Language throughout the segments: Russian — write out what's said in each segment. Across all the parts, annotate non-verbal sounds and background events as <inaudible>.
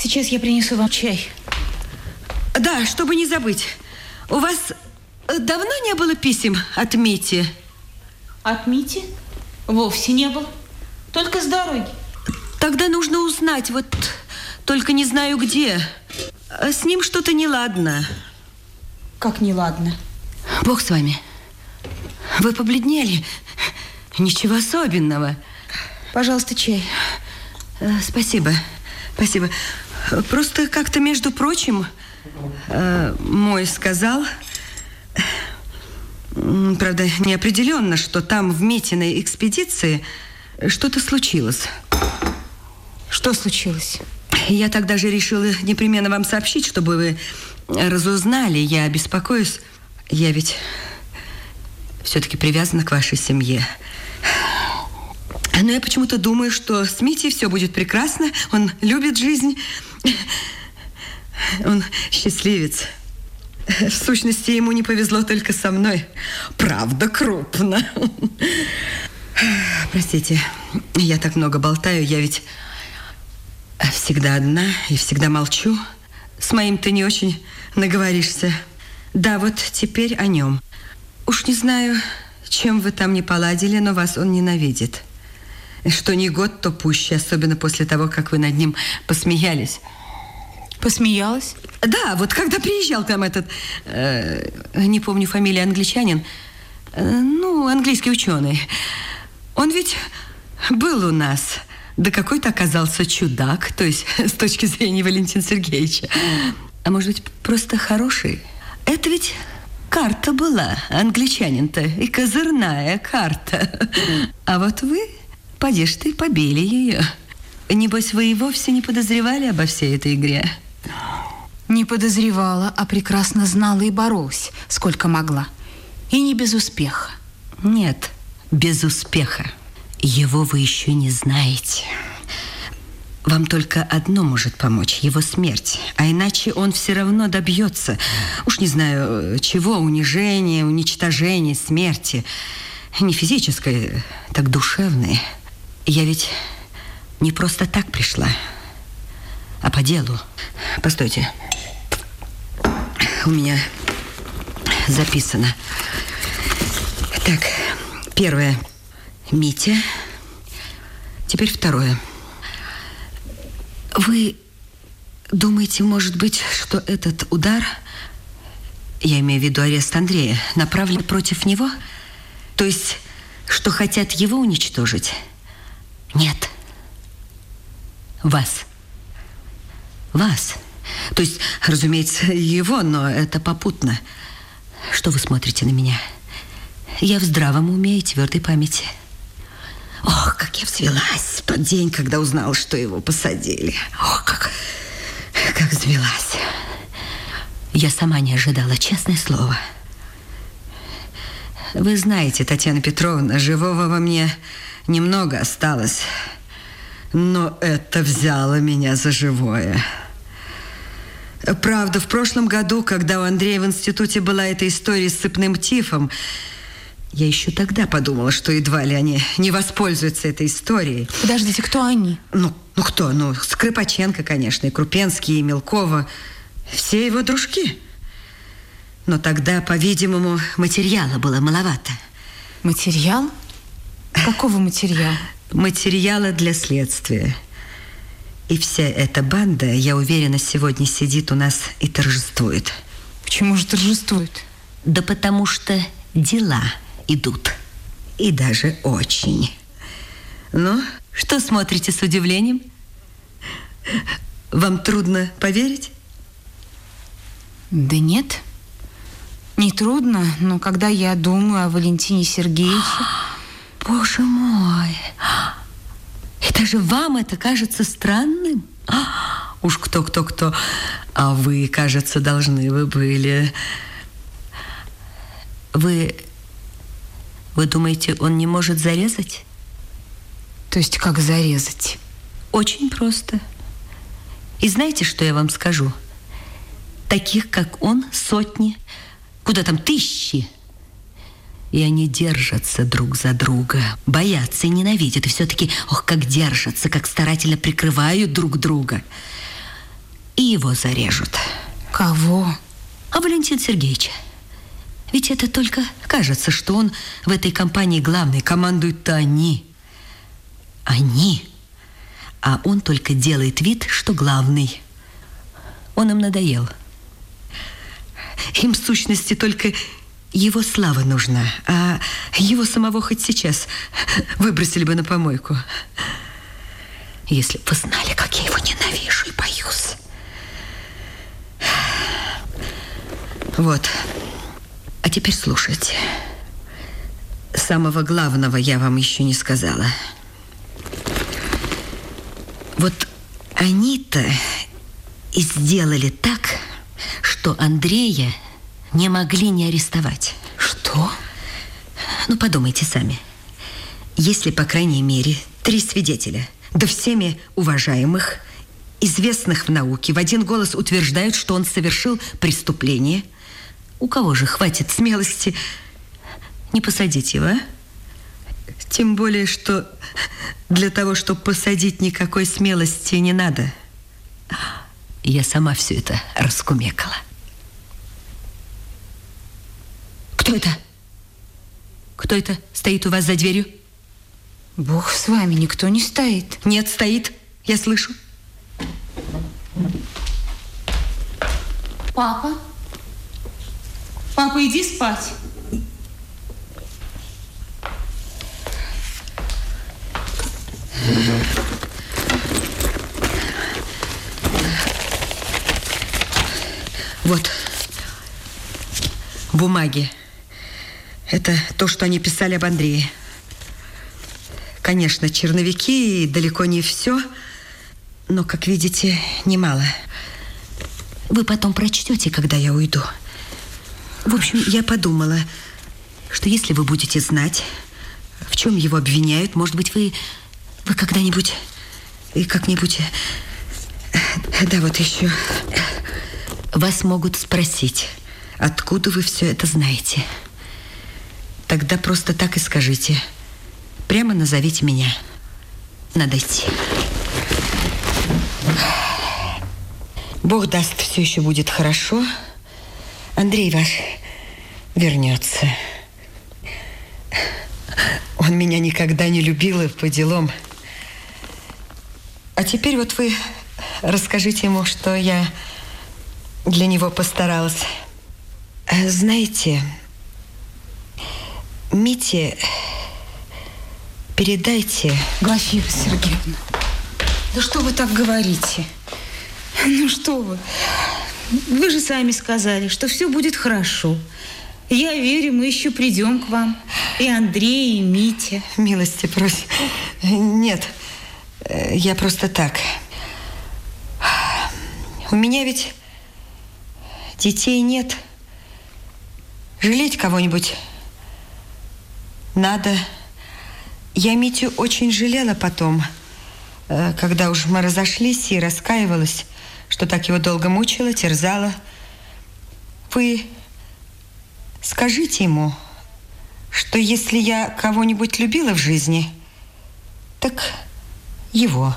Сейчас я принесу вам чай. Да, чтобы не забыть. У вас э, давно не было писем от Мити? От Мити? Вовсе не было. Только с дороги. Тогда нужно узнать, вот только не знаю где. А С ним что-то неладно. Как неладно. Бог с вами. Вы побледнели. Ничего особенного. Пожалуйста, чай. Э, Спасибо. Спасибо. Просто как-то, между прочим, э, мой сказал, правда, неопределенно, что там в Митиной экспедиции что-то случилось. Что случилось? Я тогда же решила непременно вам сообщить, чтобы вы разузнали. Я беспокоюсь. Я ведь все-таки привязана к вашей семье. Но я почему-то думаю, что с Митей все будет прекрасно. Он любит жизнь. Он счастливец. В сущности, ему не повезло только со мной. Правда, крупно. Простите, я так много болтаю. Я ведь всегда одна и всегда молчу. С моим ты не очень наговоришься. Да, вот теперь о нем. Уж не знаю, чем вы там не поладили, но вас он ненавидит. Что не год, то пуще, особенно после того, как вы над ним посмеялись. Посмеялась? Да, вот когда приезжал к нам этот, э, не помню фамилию, англичанин, э, ну, английский ученый. Он ведь был у нас, да какой-то оказался чудак, то есть <laughs> с точки зрения Валентина Сергеевича. А может быть, просто хороший? Это ведь карта была, англичанин-то, и козырная карта. А вот вы, поди ж ты, побили ее. Небось, вы и вовсе не подозревали обо всей этой игре? Не подозревала, а прекрасно знала и боролась, сколько могла. И не без успеха. Нет, без успеха. Его вы еще не знаете. Вам только одно может помочь – его смерть. А иначе он все равно добьется. Уж не знаю, чего, унижения, уничтожения, смерти. Не физической, так душевной. Я ведь не просто так пришла, а по делу. Постойте. У меня записано. Так, первое. Митя. Теперь второе. Вы думаете, может быть, что этот удар, я имею в виду арест Андрея, направлен против него? То есть, что хотят его уничтожить? Нет. Вас. Вас. То есть, разумеется, его, но это попутно. Что вы смотрите на меня? Я в здравом уме и твердой памяти. Ох, как я взвелась тот день, когда узнала, что его посадили. Ох, как, как взвелась. Я сама не ожидала, честное слово. Вы знаете, Татьяна Петровна, живого во мне немного осталось. Но это взяло меня за живое. Правда, в прошлом году, когда у Андрея в институте была эта история с сыпным тифом, я еще тогда подумала, что едва ли они не воспользуются этой историей. Подождите, кто они? Ну, ну кто? Ну, Скрипаченко, конечно, и Крупенский, и Мелкова. Все его дружки. Но тогда, по-видимому, материала было маловато. Материал? Какого материала? Материала для следствия. И вся эта банда, я уверена, сегодня сидит у нас и торжествует. Почему же торжествует? Да потому что дела идут. И даже очень. Ну, что смотрите с удивлением? Вам трудно поверить? Да нет. Не трудно, но когда я думаю о Валентине Сергеевиче... Боже мой! И даже вам это кажется странным? Уж кто-кто-кто, а вы, кажется, должны вы были. Вы... Вы думаете, он не может зарезать? То есть как зарезать? Очень просто. И знаете, что я вам скажу? Таких, как он, сотни, куда там тысячи. И они держатся друг за друга, боятся и ненавидят. И все-таки, ох, как держатся, как старательно прикрывают друг друга. и его зарежут. Кого? А Валентин Сергеевич. Ведь это только кажется, что он в этой компании главный, командуют-то они. Они. А он только делает вид, что главный. Он им надоел. Им в сущности только его слава нужна, а его самого хоть сейчас выбросили бы на помойку. Если бы вы знали, как я его ненавижу и боюсь. Вот. А теперь слушайте. Самого главного я вам еще не сказала. Вот они-то и сделали так, что Андрея не могли не арестовать. Что? Ну, подумайте сами. Если, по крайней мере, три свидетеля, да всеми уважаемых, известных в науке, в один голос утверждают, что он совершил преступление, у кого же хватит смелости не посадить его, а? Тем более, что для того, чтобы посадить, никакой смелости не надо. Я сама все это раскумекала. Кто это? Кто это стоит у вас за дверью? Бог с вами, никто не стоит. Нет, стоит. Я слышу. Папа? Папа, иди спать. Вот. Бумаги. Это то, что они писали об Андрее. Конечно, черновики далеко не все, но, как видите, немало. Вы потом прочтете, когда я уйду. В общем, я подумала, что если вы будете знать, в чем его обвиняют, может быть, вы, вы когда-нибудь и как-нибудь... Да, вот еще. Вас могут спросить, откуда вы все это знаете. Тогда просто так и скажите. Прямо назовите меня. Надо идти. Бог даст, все еще будет хорошо. Андрей ваш вернется. Он меня никогда не любил и по делам. А теперь вот вы расскажите ему, что я для него постаралась. Знаете, Мите, передайте... Глафира Сергеевна, да что вы так говорите? Ну что вы? Вы же сами сказали, что все будет хорошо. Я верю, мы еще придем к вам. И Андрей, и Митя. Милости просим. Нет, я просто так. У меня ведь детей нет. Жалеть кого-нибудь надо. Я Митю очень жалела потом, э, когда уж мы разошлись и раскаивалась, что так его долго мучила, терзала. Вы скажите ему, что если я кого-нибудь любила в жизни, так его.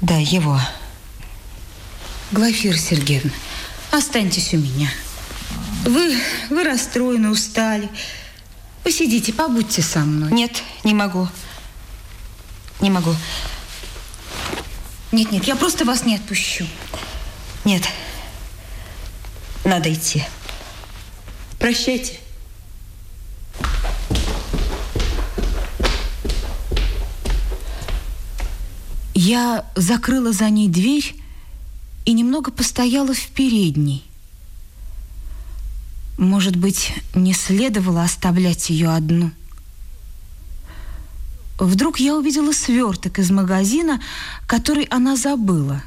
Да, его. Глафира Сергеевна, останьтесь у меня. Вы, вы расстроены, устали. Посидите, побудьте со мной. Нет, не могу. Не могу. Нет, нет, я просто вас не отпущу. Нет. Надо идти. Прощайте. Я закрыла за ней дверь и немного постояла в передней. Может быть, не следовало оставлять ее одну. Вдруг я увидела сверток из магазина, который она забыла.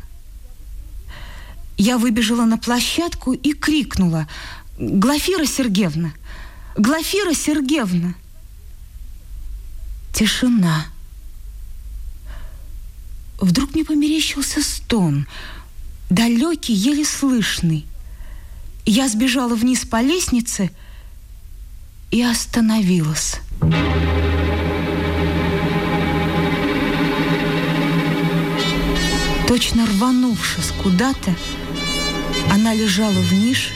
Я выбежала на площадку и крикнула «Глафира Сергеевна! Глафира Сергеевна!» Тишина. Вдруг мне померещился стон, далекий, еле слышный. Я сбежала вниз по лестнице и остановилась. Точно рванувшись куда-то, она лежала в нише,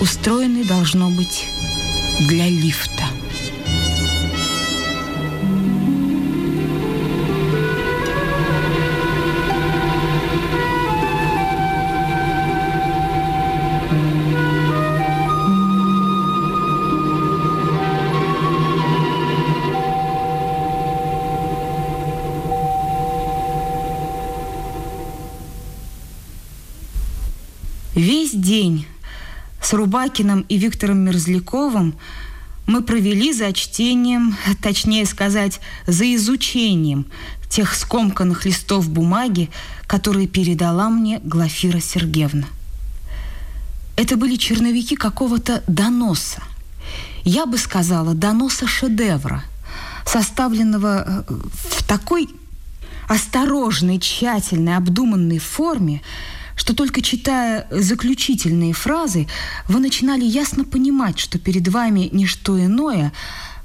устроенной, должно быть, для лифта. С Рубакиным и Виктором Мерзляковым мы провели за чтением, точнее сказать, за изучением тех скомканных листов бумаги, которые передала мне Глафира Сергеевна. Это были черновики какого-то доноса. Я бы сказала, доноса шедевра, составленного э, в такой осторожной, тщательной, обдуманной форме, что только читая заключительные фразы, вы начинали ясно понимать, что перед вами не что иное,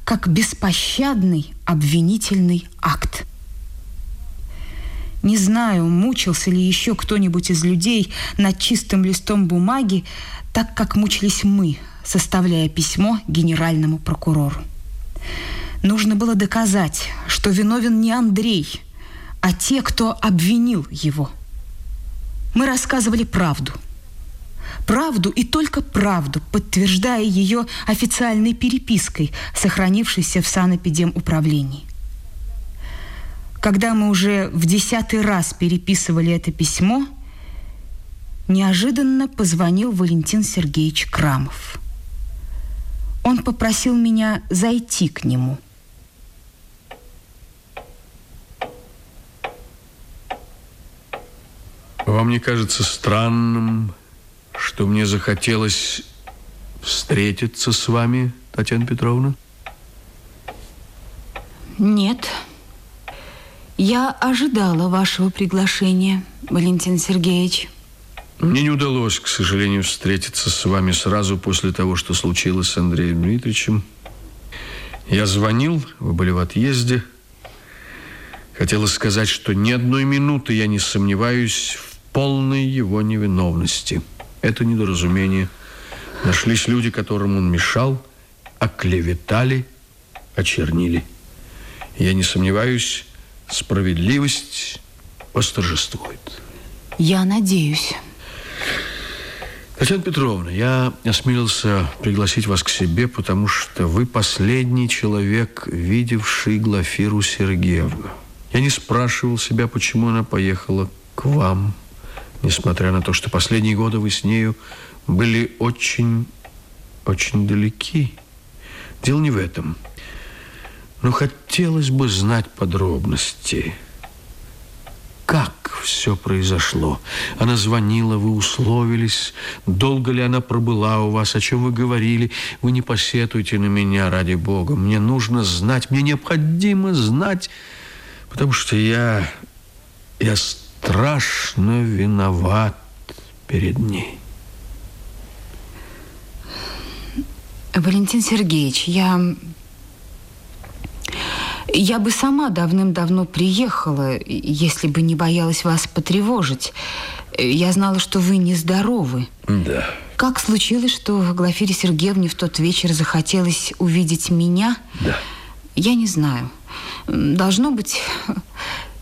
как беспощадный обвинительный акт. Не знаю, мучился ли еще кто-нибудь из людей над чистым листом бумаги, так как мучились мы, составляя письмо генеральному прокурору. Нужно было доказать, что виновен не Андрей, а те, кто обвинил его – мы рассказывали правду. Правду и только правду, подтверждая ее официальной перепиской, сохранившейся в санэпидемуправлении. Когда мы уже в десятый раз переписывали это письмо, неожиданно позвонил Валентин Сергеевич Крамов. Он попросил меня зайти к нему – Вам не кажется странным, что мне захотелось встретиться с вами, Татьяна Петровна? Нет. Я ожидала вашего приглашения, Валентин Сергеевич. Мне не удалось, к сожалению, встретиться с вами сразу после того, что случилось с Андреем Дмитриевичем. Я звонил, вы были в отъезде. Хотелось сказать, что ни одной минуты я не сомневаюсь в полной его невиновности. Это недоразумение. Нашлись люди, которым он мешал, оклеветали, очернили. Я не сомневаюсь, справедливость восторжествует. Я надеюсь. Татьяна Петровна, я осмелился пригласить вас к себе, потому что вы последний человек, видевший Глафиру Сергеевну. Я не спрашивал себя, почему она поехала к вам несмотря на то, что последние годы вы с нею были очень, очень далеки. Дело не в этом. Но хотелось бы знать подробности. Как все произошло? Она звонила, вы условились. Долго ли она пробыла у вас? О чем вы говорили? Вы не посетуйте на меня, ради Бога. Мне нужно знать, мне необходимо знать, потому что я... Я страшно виноват перед ней. Валентин Сергеевич, я... Я бы сама давным-давно приехала, если бы не боялась вас потревожить. Я знала, что вы нездоровы. Да. Как случилось, что Глафире Сергеевне в тот вечер захотелось увидеть меня? Да. Я не знаю. Должно быть,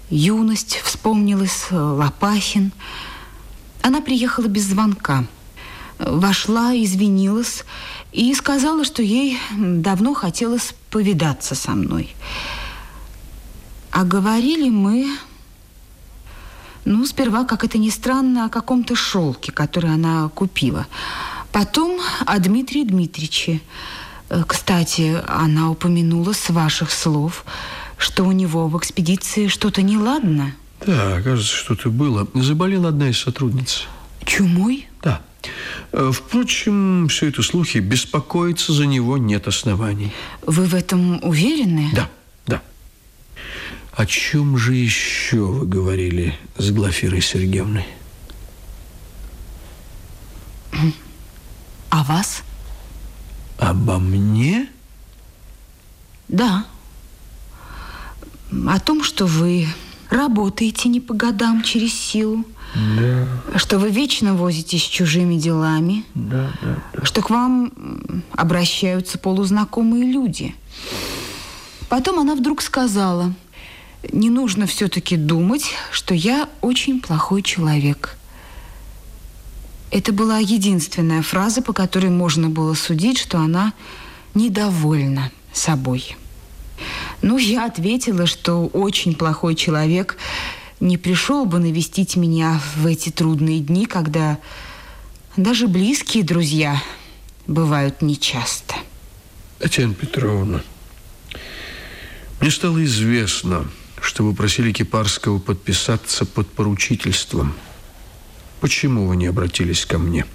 юность вспомнилась, Лопахин. Она приехала без звонка. Вошла, извинилась и сказала, что ей давно хотелось повидаться со мной. А говорили мы, ну, сперва, как это ни странно, о каком-то шелке, который она купила. Потом о Дмитрии Дмитриевиче. Кстати, она упомянула с ваших слов – что у него в экспедиции что-то неладно. Да, кажется, что-то было. Заболела одна из сотрудниц. Чумой? Да. Э, впрочем, все это слухи. Беспокоиться за него нет оснований. Вы в этом уверены? Да, да. О чем же еще вы говорили с Глафирой Сергеевной? О вас? Обо мне? Да о том, что вы работаете не по годам, через силу. Да. Что вы вечно возитесь с чужими делами. Да, да, да. Что к вам обращаются полузнакомые люди. Потом она вдруг сказала, не нужно все-таки думать, что я очень плохой человек. Это была единственная фраза, по которой можно было судить, что она недовольна собой. Ну, я ответила, что очень плохой человек не пришел бы навестить меня в эти трудные дни, когда даже близкие друзья бывают нечасто. Татьяна Петровна, мне стало известно, что вы просили Кипарского подписаться под поручительством. Почему вы не обратились ко мне?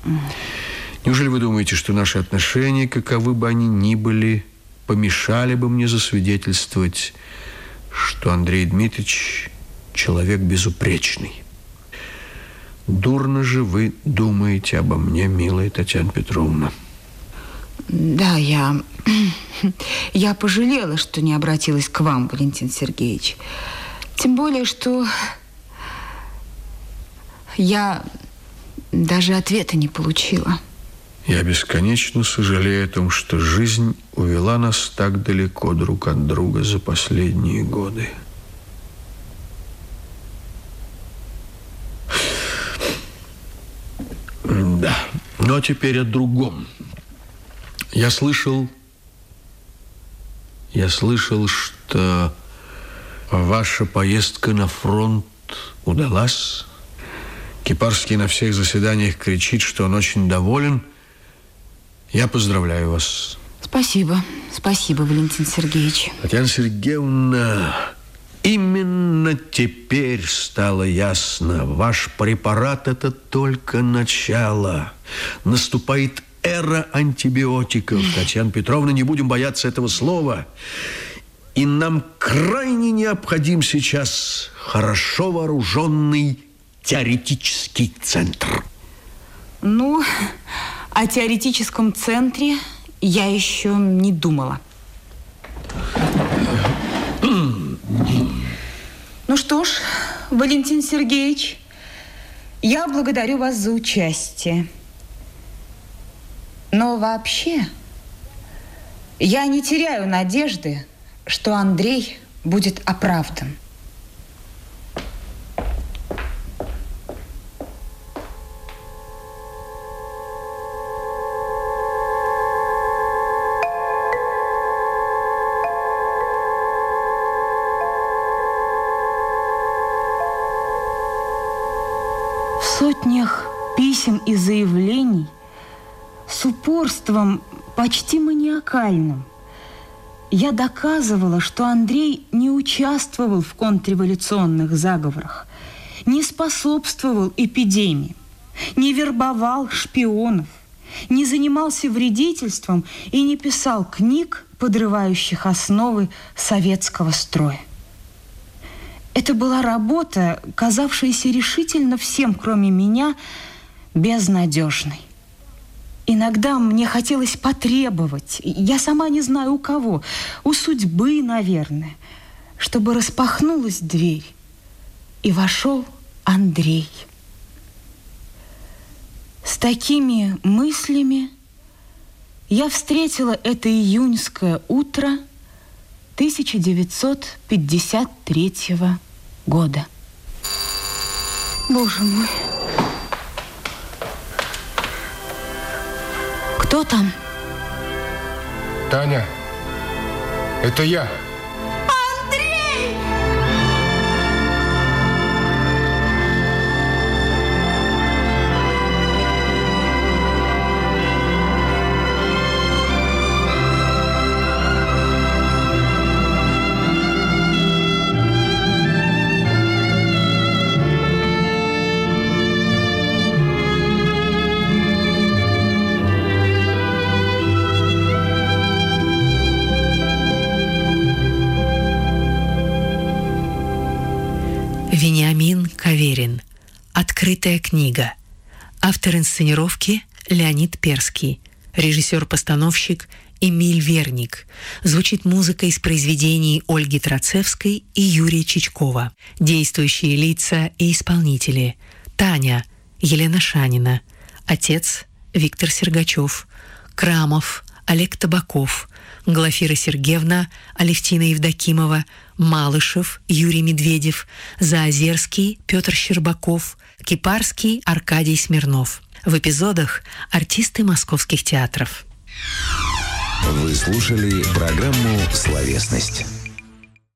Неужели вы думаете, что наши отношения, каковы бы они ни были, помешали бы мне засвидетельствовать, что Андрей Дмитриевич человек безупречный? Дурно же вы думаете обо мне, милая Татьяна Петровна. Да, я... <clears throat> Я пожалела, что не обратилась к вам, Валентин Сергеевич. Тем более, что я даже ответа не получила. Я бесконечно сожалею о том, что жизнь увела нас так далеко друг от друга за последние годы. Да, но теперь о другом. Я слышал, я слышал, что ваша поездка на фронт удалась. Кипарский на всех заседаниях кричит, что он очень доволен – я поздравляю вас. Спасибо. Спасибо, Валентин Сергеевич. Татьяна Сергеевна, именно теперь стало ясно. Ваш препарат – это только начало. Наступает эра антибиотиков. Татьяна Петровна, не будем бояться этого слова. И нам крайне необходим сейчас хорошо вооруженный теоретический центр. Ну, о теоретическом центре я еще не думала. Ну что ж, Валентин Сергеевич, я благодарю вас за участие. Но вообще, я не теряю надежды, что Андрей будет оправдан. Сотнях писем и заявлений с упорством почти маниакальным я доказывала, что Андрей не участвовал в контрреволюционных заговорах, не способствовал эпидемии, не вербовал шпионов, не занимался вредительством и не писал книг, подрывающих основы советского строя. Это была работа, казавшаяся решительно всем, кроме меня, безнадежной. Иногда мне хотелось потребовать, я сама не знаю у кого, у судьбы, наверное, чтобы распахнулась дверь, и вошел Андрей. С такими мыслями я встретила это июньское утро – 1953 года. Боже мой. Кто там? Таня, это я. Открытая книга. Автор инсценировки Леонид Перский. Режиссер-постановщик Эмиль Верник. Звучит музыка из произведений Ольги Троцевской и Юрия Чичкова. Действующие лица и исполнители. Таня, Елена Шанина. Отец Виктор Сергачев. Крамов, Олег Табаков. Глафира Сергеевна, Алевтина Евдокимова, Малышев, Юрий Медведев, Заозерский, Петр Щербаков, Кипарский, Аркадий Смирнов. В эпизодах артисты московских театров. Вы слушали программу «Словесность».